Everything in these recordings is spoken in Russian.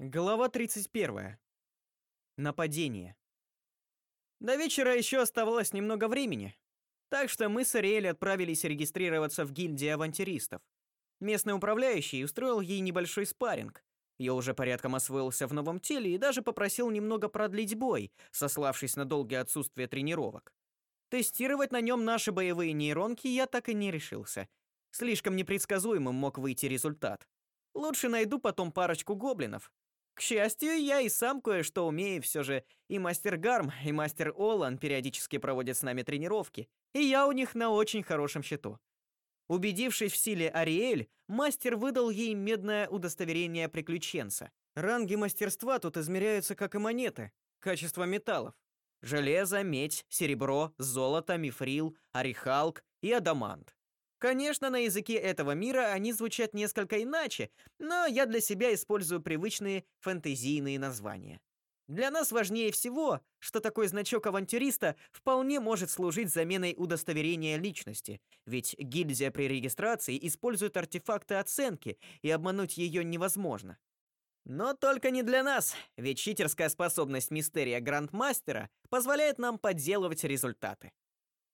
Глава 31. Нападение. До вечера еще оставалось немного времени, так что мы с Ариэль отправились регистрироваться в гильдии авантюристов. Местный управляющий устроил ей небольшой спарринг. Я уже порядком освоился в новом теле и даже попросил немного продлить бой, сославшись на долгое отсутствие тренировок. Тестировать на нем наши боевые нейронки я так и не решился. Слишком непредсказуемым мог выйти результат. Лучше найду потом парочку гоблинов, к счастью, я и сам кое-что умею все же. И мастер Гарм, и мастер Олан периодически проводят с нами тренировки, и я у них на очень хорошем счету. Убедившись в силе Ариэль, мастер выдал ей медное удостоверение приключенца. Ранги мастерства тут измеряются как и монеты, качество металлов. Железо, медь, серебро, золото, мифрил, орехалк и адамант. Конечно, на языке этого мира они звучат несколько иначе, но я для себя использую привычные фэнтезийные названия. Для нас важнее всего, что такой значок авантюриста вполне может служить заменой удостоверения личности, ведь гильдия при регистрации использует артефакты оценки, и обмануть ее невозможно. Но только не для нас, ведь читерская способность Мистерия Грандмастера позволяет нам подделывать результаты.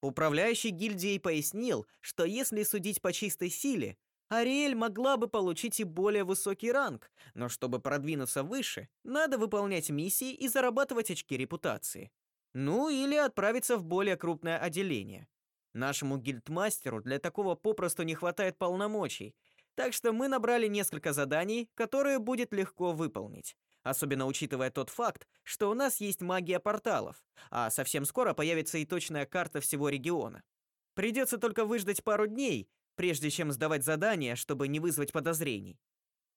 Управляющий гильдией пояснил, что если судить по чистой силе, Ариэль могла бы получить и более высокий ранг, но чтобы продвинуться выше, надо выполнять миссии и зарабатывать очки репутации. Ну или отправиться в более крупное отделение. Нашему гильдмастеру для такого попросту не хватает полномочий, так что мы набрали несколько заданий, которые будет легко выполнить особенно учитывая тот факт, что у нас есть магия порталов, а совсем скоро появится и точная карта всего региона. Придется только выждать пару дней, прежде чем сдавать задания, чтобы не вызвать подозрений.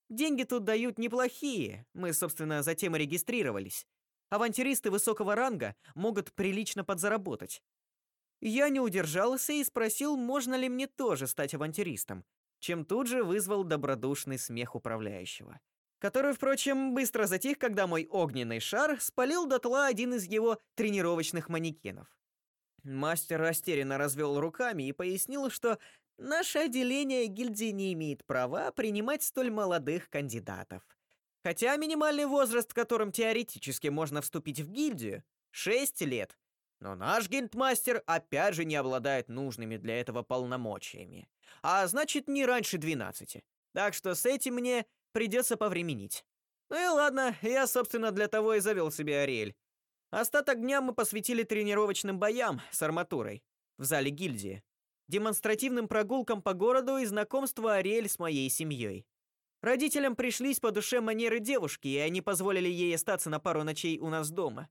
Деньги тут дают неплохие, мы, собственно, затем и регистрировались. Авантюристы высокого ранга могут прилично подзаработать. Я не удержался и спросил, можно ли мне тоже стать авантюристом, чем тут же вызвал добродушный смех управляющего который, впрочем, быстро затих, когда мой огненный шар спалил дотла один из его тренировочных манекенов. Мастер растерянно развел руками и пояснил, что наше отделение гильдии не имеет права принимать столь молодых кандидатов. Хотя минимальный возраст, в котором теоретически можно вступить в гильдию, 6 лет. Но наш гильдмастер опять же не обладает нужными для этого полномочиями. А значит, не раньше 12. Так что с этим мне придется повременить. Ну и ладно, я, собственно, для того и завел себе Ариэль. Остаток дня мы посвятили тренировочным боям с арматурой в зале гильдии, демонстративным прогулкам по городу и знакомству Ариэль с моей семьей. Родителям пришлись по душе манеры девушки, и они позволили ей остаться на пару ночей у нас дома.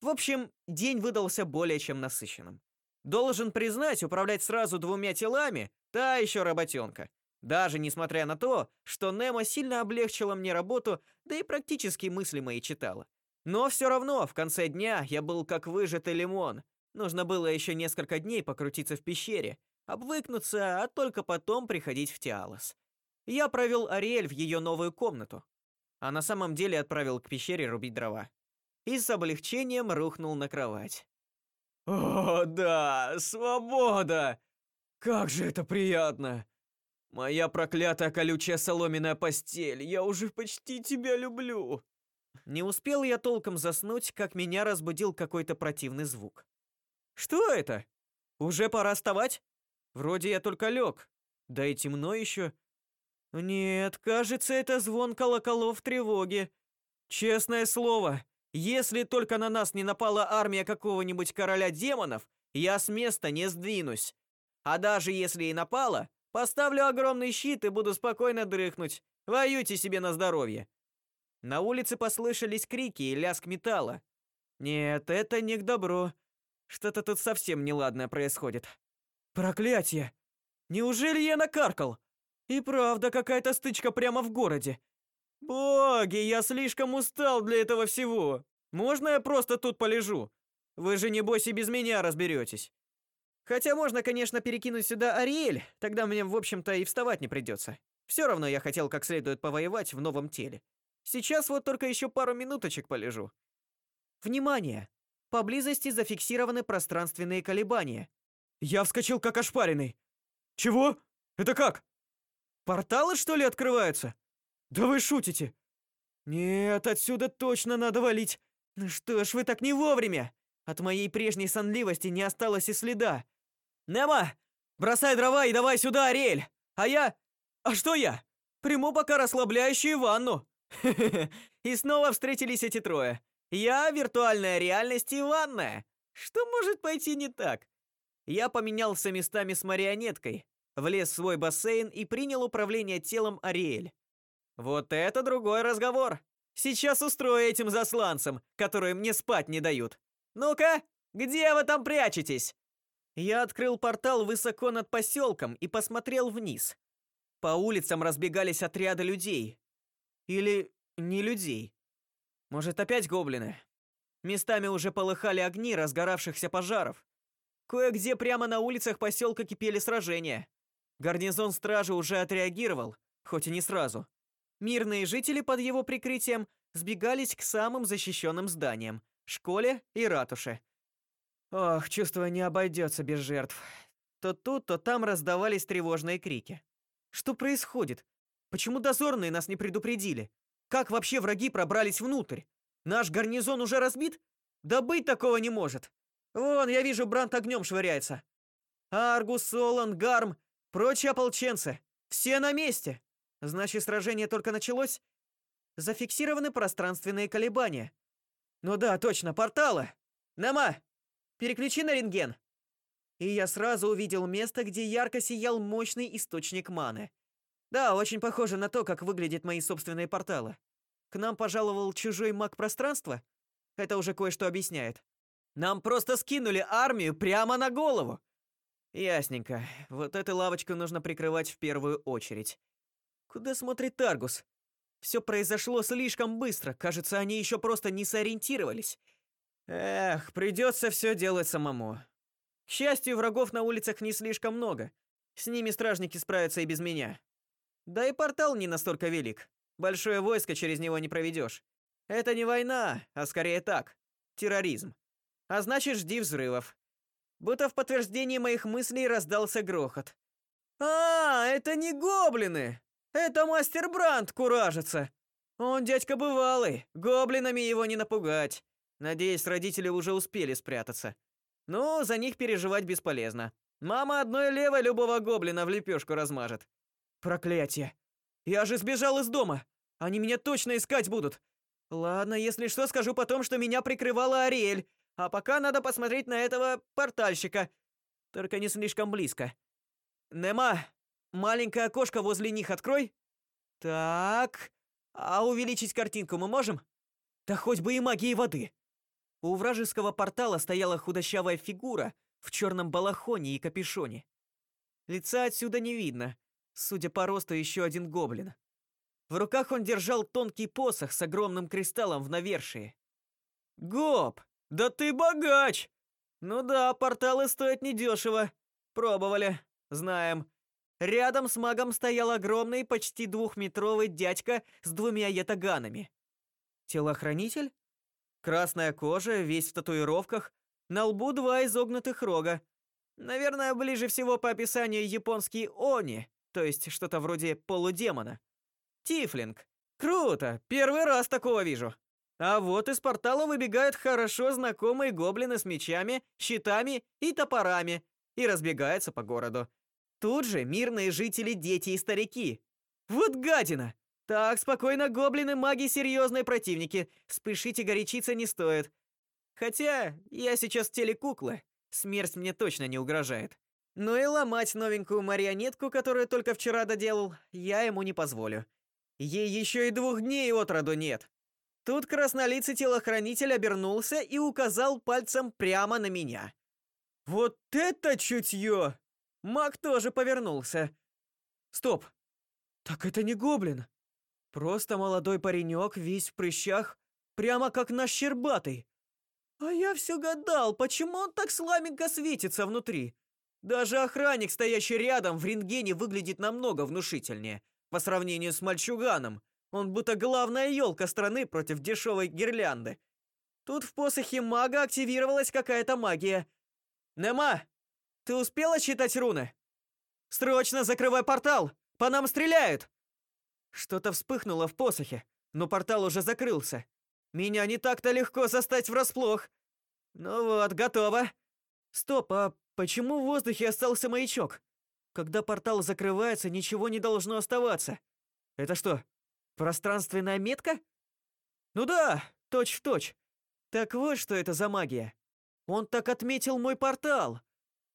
В общем, день выдался более чем насыщенным. Должен признать, управлять сразу двумя телами та еще работенка. Даже несмотря на то, что Немо сильно облегчила мне работу, да и практически мысли мои читала. Но все равно в конце дня я был как выжатый лимон. Нужно было еще несколько дней покрутиться в пещере, обвыкнуться, а только потом приходить в Тиалос. Я провел Ариэль в ее новую комнату, а на самом деле отправил к пещере рубить дрова. И с облегчением рухнул на кровать. «О, да, свобода! Как же это приятно!» Моя проклятая колючая соломенная постель, я уже почти тебя люблю. Не успел я толком заснуть, как меня разбудил какой-то противный звук. Что это? Уже пора вставать? Вроде я только лег. Да и темно еще. Нет, кажется, это звон колоколов тревоги. Честное слово, если только на нас не напала армия какого-нибудь короля демонов, я с места не сдвинусь. А даже если и напала, Поставлю огромный щит и буду спокойно дрыхнуть. Воюйте себе на здоровье. На улице послышались крики и лязг металла. Нет, это не к добру. Что-то тут совсем неладное происходит. Проклятие! Неужели я накаркал? И правда какая-то стычка прямо в городе. Боги, я слишком устал для этого всего. Можно я просто тут полежу? Вы же небось и без меня разберетесь. Хотя можно, конечно, перекинуть сюда Ариэль, тогда мне, в общем-то, и вставать не придется. Все равно я хотел как следует повоевать в новом теле. Сейчас вот только еще пару минуточек полежу. Внимание! Поблизости зафиксированы пространственные колебания. Я вскочил как ошпаренный. Чего? Это как? Порталы, что ли, открываются? Да вы шутите. Нет, отсюда точно надо валить. Ну что ж вы так не вовремя? От моей прежней сонливости не осталось и следа. Нема, бросай дрова и давай сюда, Ариэль. А я... А что я? Приму пока расслабляющую ванну. И снова встретились эти трое. Я виртуальная реальность и ванная. Что может пойти не так? Я поменялся местами с марионеткой, влез в свой бассейн и принял управление телом Ариэль. Вот это другой разговор. Сейчас устрою этим засланцам, которые мне спать не дают. Ну-ка, где вы там прячетесь? Я открыл портал высоко над поселком и посмотрел вниз. По улицам разбегались отряды людей. Или не людей. Может, опять гоблины? Местами уже полыхали огни разгоравшихся пожаров. Кое-где прямо на улицах поселка кипели сражения. Гарнизон стражи уже отреагировал, хоть и не сразу. Мирные жители под его прикрытием сбегались к самым защищенным зданиям школе и ратуше. Ох, чувство не обойдется без жертв. То тут, то там раздавались тревожные крики. Что происходит? Почему дозорные нас не предупредили? Как вообще враги пробрались внутрь? Наш гарнизон уже разбит? Да быть такого не может. Вон, я вижу, Брант огнем швыряется. Аргус, Солон, Гарм, прочие ополченцы. Все на месте. Значит, сражение только началось? Зафиксированы пространственные колебания. Ну да, точно, порталы. Нама, переключи на рентген. И я сразу увидел место, где ярко сиял мощный источник маны. Да, очень похоже на то, как выглядят мои собственные порталы. К нам пожаловал чужой маг пространства? Это уже кое-что объясняет. Нам просто скинули армию прямо на голову. Ясненько. Вот эту лавочку нужно прикрывать в первую очередь. Куда смотрит Таргус? Все произошло слишком быстро. Кажется, они еще просто не сориентировались. Эх, придется все делать самому. К счастью, врагов на улицах не слишком много. С ними стражники справятся и без меня. Да и портал не настолько велик. Большое войско через него не проведешь. Это не война, а скорее так, терроризм. А значит, жди взрывов. Будто в подтверждении моих мыслей раздался грохот. А, это не гоблины. Это мастер Бранд куражится. Он дядька бывалый, гоблинами его не напугать. Надеюсь, родители уже успели спрятаться. Ну, за них переживать бесполезно. Мама одной левой любого гоблина в лепешку размажет. Проклятие. Я же сбежал из дома. Они меня точно искать будут. Ладно, если что, скажу потом, что меня прикрывала Ариэль. А пока надо посмотреть на этого портальщика. Только не слишком близко. Нема, Маленькое окошко возле них открой. Так. А увеличить картинку мы можем? Да хоть бы и магией воды. У вражеского портала стояла худощавая фигура в черном балахоне и капюшоне. Лица отсюда не видно. Судя по росту, еще один гоблин. В руках он держал тонкий посох с огромным кристаллом в навершии. Гоп, да ты богач. Ну да, порталы стоят недешево. Пробовали, знаем. Рядом с магом стоял огромный, почти двухметровый дядька с двумя ятаганами. Телохранитель? Красная кожа, весь в татуировках, на лбу два изогнутых рога. Наверное, ближе всего по описанию японский они, то есть что-то вроде полудемона. Тифлинг. Круто, первый раз такого вижу. А вот из портала выбегают хорошо знакомые гоблины с мечами, щитами и топорами и разбегаются по городу. Тут же мирные жители, дети и старики. Вот гадина! Так, спокойно, гоблины, маги, серьезные противники. Спешить и горячиться не стоит. Хотя, я сейчас в теле куклы. Смерть мне точно не угрожает. Но и ломать новенькую марионетку, которую только вчера доделал, я ему не позволю. Ей еще и двух дней от роду нет. Тут краснолицый телохранитель обернулся и указал пальцем прямо на меня. Вот это чутье! Маг тоже повернулся. Стоп. Так это не гоблин. Просто молодой паренек, весь в прыщах, прямо как наш Щербатый. А я все гадал, почему он так слабенько светится внутри. Даже охранник, стоящий рядом, в рентгене выглядит намного внушительнее по сравнению с мальчуганом. Он будто главная елка страны против дешевой гирлянды. Тут в посохе мага активировалась какая-то магия. Нема, ты успела читать руны? Срочно закрывай портал! По нам стреляют! Что-то вспыхнуло в посохе. но портал уже закрылся. Меня не так-то легко застать врасплох. Ну вот, готово. Стоп, а почему в воздухе остался маячок? Когда портал закрывается, ничего не должно оставаться. Это что, пространственная метка? Ну да, точь в точь. Так вот, что это за магия. Он так отметил мой портал.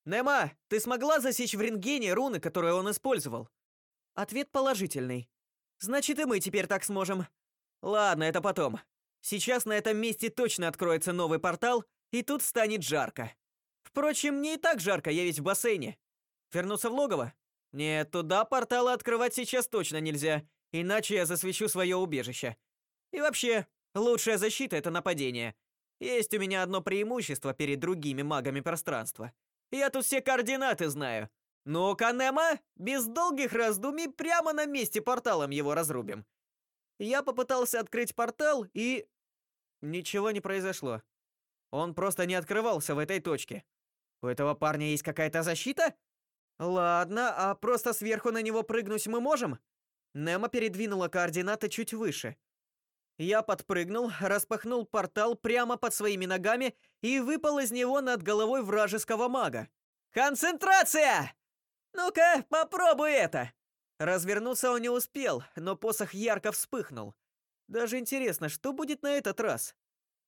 Нема, ты смогла засечь в рентгене руны, которые он использовал? Ответ положительный. Значит, и мы теперь так сможем. Ладно, это потом. Сейчас на этом месте точно откроется новый портал, и тут станет жарко. Впрочем, мне и так жарко, я ведь в бассейне. Вернуться в логово? Нет, туда порталы открывать сейчас точно нельзя, иначе я засвечу свое убежище. И вообще, лучшая защита это нападение. Есть у меня одно преимущество перед другими магами пространства. Я тут все координаты знаю. Ну, Канема, без долгих раздумий прямо на месте порталом его разрубим. Я попытался открыть портал и ничего не произошло. Он просто не открывался в этой точке. У этого парня есть какая-то защита? Ладно, а просто сверху на него прыгнуть мы можем? Немо передвинула координаты чуть выше. Я подпрыгнул, распахнул портал прямо под своими ногами и выпал из него над головой вражеского мага. Концентрация! Ну-ка, попробуй это. Развернуться он не успел, но посох ярко вспыхнул. Даже интересно, что будет на этот раз.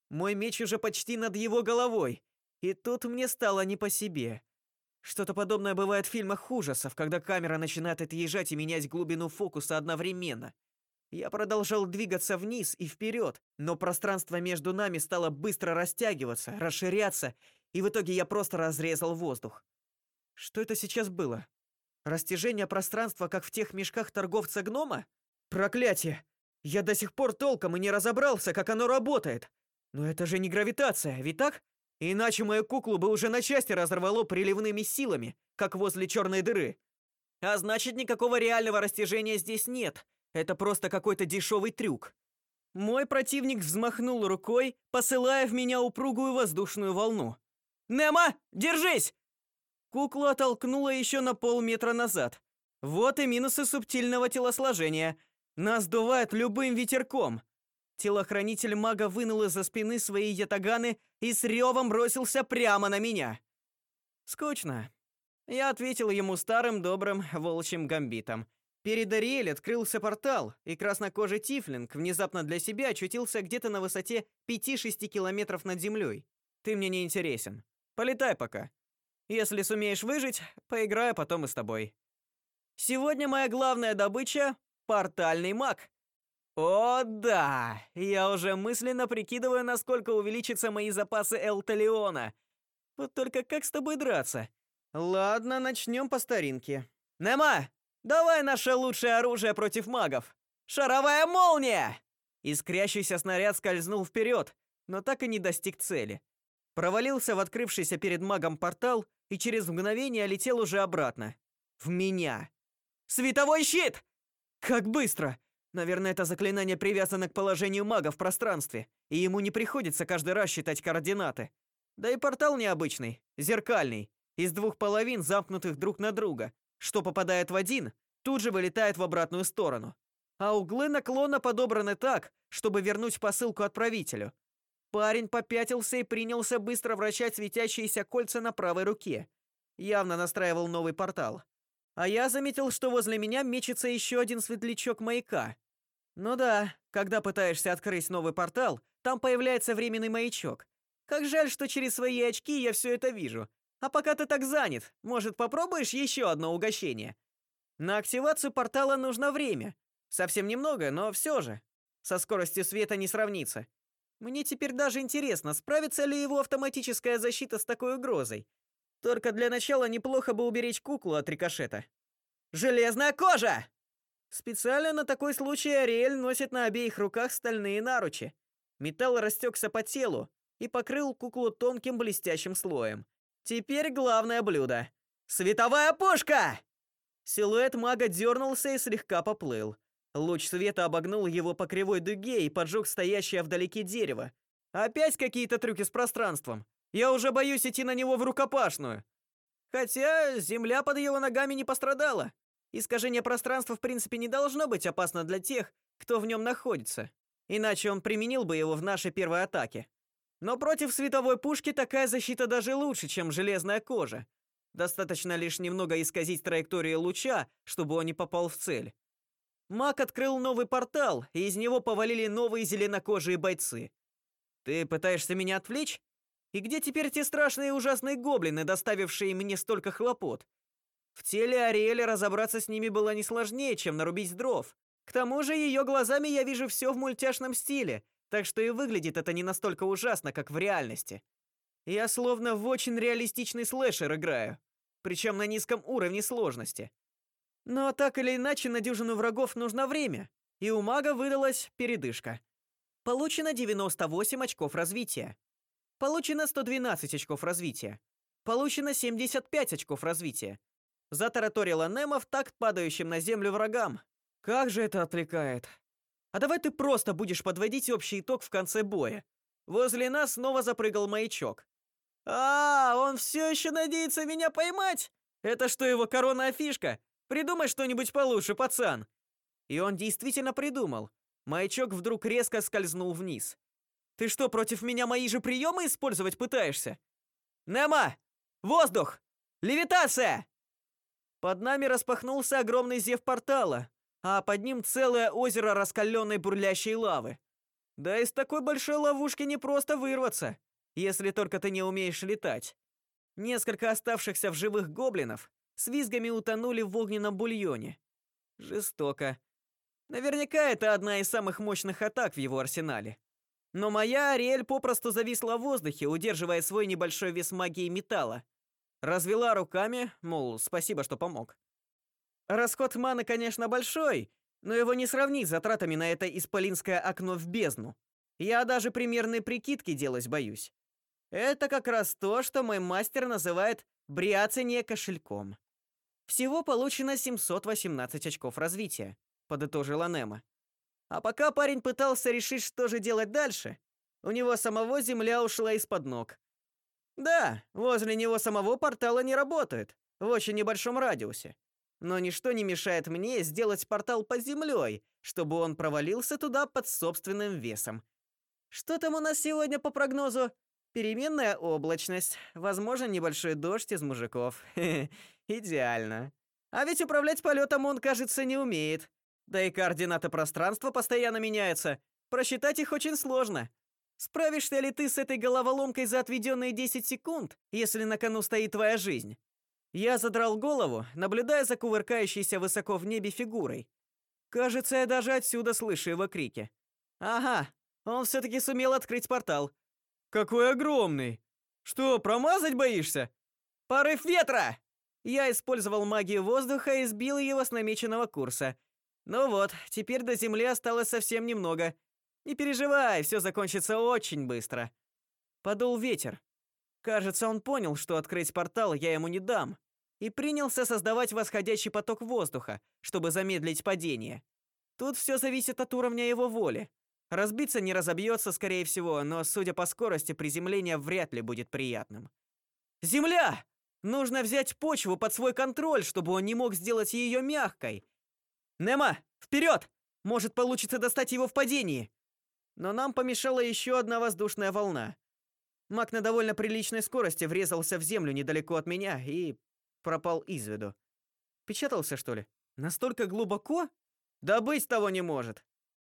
Мой меч уже почти над его головой, и тут мне стало не по себе. Что-то подобное бывает в фильмах ужасов, когда камера начинает отъезжать и менять глубину фокуса одновременно. Я продолжал двигаться вниз и вперед, но пространство между нами стало быстро растягиваться, расширяться, и в итоге я просто разрезал воздух. Что это сейчас было? Растяжение пространства, как в тех мешках торговца гнома? Проклятие! Я до сих пор толком и не разобрался, как оно работает. Но это же не гравитация, ведь так? Иначе мою куклу бы уже на части разорвало приливными силами, как возле черной дыры. А значит, никакого реального растяжения здесь нет. Это просто какой-то дешевый трюк. Мой противник взмахнул рукой, посылая в меня упругую воздушную волну. «Немо, держись!» Куклу оттолкнуло еще на полметра назад. Вот и минусы субтильного телосложения. Нас дувает любым ветерком. Телохранитель мага вынул из-за спины свои ятаганы и с ревом бросился прямо на меня. Скучно. Я ответил ему старым добрым волчьим гамбитом. Перед Ариэль открылся портал, и краснокожий тифлинг внезапно для себя очутился где-то на высоте 5-6 километров над землей. Ты мне не интересен. Полетай пока. Если сумеешь выжить, поиграю потом и с тобой. Сегодня моя главная добыча портальный маг. О, да! Я уже мысленно прикидываю, насколько увеличатся мои запасы Элталиона. Вот только как с тобой драться? Ладно, начнем по старинке. Нема, давай наше лучшее оружие против магов. Шаровая молния! Искрящийся снаряд скользнул вперед, но так и не достиг цели. Провалился в открывшийся перед магом портал и через мгновение летел уже обратно. В меня. Световой щит! Как быстро! Наверное, это заклинание привязано к положению мага в пространстве, и ему не приходится каждый раз считать координаты. Да и портал необычный, зеркальный, из двух половин, замкнутых друг на друга. Что попадает в один, тут же вылетает в обратную сторону. А углы наклона подобраны так, чтобы вернуть посылку отправителю. Парень попятился и принялся быстро вращать светящиеся кольца на правой руке. Явно настраивал новый портал. А я заметил, что возле меня мечется еще один светлячок маяка. Ну да, когда пытаешься открыть новый портал, там появляется временный маячок. Как жаль, что через свои очки я все это вижу. А пока ты так занят, может, попробуешь еще одно угощение? На активацию портала нужно время. Совсем немного, но все же. Со скоростью света не сравнится. Мне теперь даже интересно, справится ли его автоматическая защита с такой угрозой. Только для начала неплохо бы уберечь куклу от рикошета. Железная кожа. Специально на такой случай Ариэль носит на обеих руках стальные наручи. Металл растекся по телу и покрыл куклу тонким блестящим слоем. Теперь главное блюдо. Световая пушка. Силуэт мага дернулся и слегка поплыл. Луч света обогнул его по кривой дуге и поджег стоящее вдалеке дерево. Опять какие-то трюки с пространством. Я уже боюсь идти на него в рукопашную. Хотя земля под его ногами не пострадала. Искажение пространства в принципе не должно быть опасно для тех, кто в нем находится. Иначе он применил бы его в нашей первой атаке. Но против световой пушки такая защита даже лучше, чем железная кожа. Достаточно лишь немного исказить траекторию луча, чтобы он не попал в цель. Мак открыл новый портал, и из него повалили новые зеленокожие бойцы. Ты пытаешься меня отвлечь? И где теперь те страшные ужасные гоблины, доставившие мне столько хлопот? В теле Ариэля разобраться с ними было не сложнее, чем нарубить дров. К тому же ее глазами я вижу все в мультяшном стиле, так что и выглядит это не настолько ужасно, как в реальности. Я словно в очень реалистичный слэшер играю, причем на низком уровне сложности. Но так или иначе на дюжину врагов нужно время, и у мага выдалась передышка. Получено 98 очков развития. Получено 112 очков развития. Получено 75 очков развития. Затараторила Немо в такт падающим на землю врагам. Как же это отвлекает. А давай ты просто будешь подводить общий итог в конце боя. Возле нас снова запрыгал маячок. А, он все еще надеется меня поймать. Это что его коронная фишка? Придумай что-нибудь получше, пацан. И он действительно придумал. Маячок вдруг резко скользнул вниз. Ты что, против меня мои же приемы использовать пытаешься? Нема! Воздух! Левитация! Под нами распахнулся огромный зев портала, а под ним целое озеро раскаленной бурлящей лавы. Да из такой большой ловушки не просто вырваться, если только ты не умеешь летать. Несколько оставшихся в живых гоблинов с визгами утонули в огненном бульоне. Жестоко. Наверняка это одна из самых мощных атак в его арсенале. Но моя Ариэль попросту зависла в воздухе, удерживая свой небольшой вес магии металла. Развела руками, мол, спасибо, что помог. Расход маны, конечно, большой, но его не сравнить с затратами на это исполинское окно в бездну. Я даже примерные прикидки делать боюсь. Это как раз то, что мой мастер называет бряцание кошельком. Всего получено 718 очков развития, подытожила Нема. А пока парень пытался решить, что же делать дальше, у него самого земля ушла из-под ног. Да, возле него самого портала не работает, в очень небольшом радиусе. Но ничто не мешает мне сделать портал под землей, чтобы он провалился туда под собственным весом. Что там у нас сегодня по прогнозу? Переменная облачность, возможно, небольшой дождь из мужиков. Идеально. А ведь управлять полетом он, кажется, не умеет. Да и координаты пространства постоянно меняются. Просчитать их очень сложно. Справишься ли ты с этой головоломкой за отведенные 10 секунд, если на кону стоит твоя жизнь? Я задрал голову, наблюдая за кувыркающейся высоко в небе фигурой. Кажется, я даже отсюда слышу его крики. Ага, он все таки сумел открыть портал. Какой огромный! Что, промазать боишься? Порыв ветра! Я использовал магию воздуха и сбил его с намеченного курса. Ну вот, теперь до земли осталось совсем немного. Не переживай, все закончится очень быстро. Подул ветер. Кажется, он понял, что открыть портал я ему не дам, и принялся создавать восходящий поток воздуха, чтобы замедлить падение. Тут все зависит от уровня его воли. Разбиться не разобьется, скорее всего, но, судя по скорости, приземление вряд ли будет приятным. Земля! Нужно взять почву под свой контроль, чтобы он не мог сделать ее мягкой. Нема, вперед! Может, получится достать его в падении. Но нам помешала еще одна воздушная волна. Маг на довольно приличной скорости врезался в землю недалеко от меня и пропал из виду. Печатался, что ли? Настолько глубоко? Да быть того не может.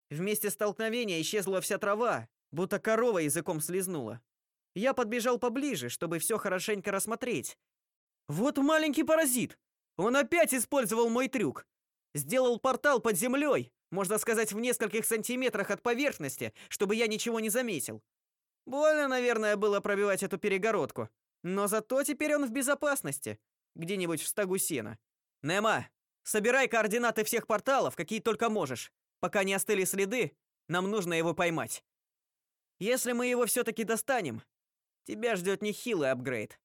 Вместе столкновения исчезла вся трава, будто корова языком слезнула. Я подбежал поближе, чтобы все хорошенько рассмотреть. Вот маленький паразит. Он опять использовал мой трюк. Сделал портал под землей, можно сказать, в нескольких сантиметрах от поверхности, чтобы я ничего не заметил. Больно, наверное, было пробивать эту перегородку. Но зато теперь он в безопасности, где-нибудь в стогу сена. Нема, собирай координаты всех порталов, какие только можешь. Пока не остыли следы, нам нужно его поймать. Если мы его все таки достанем, тебя ждет нехилый апгрейд.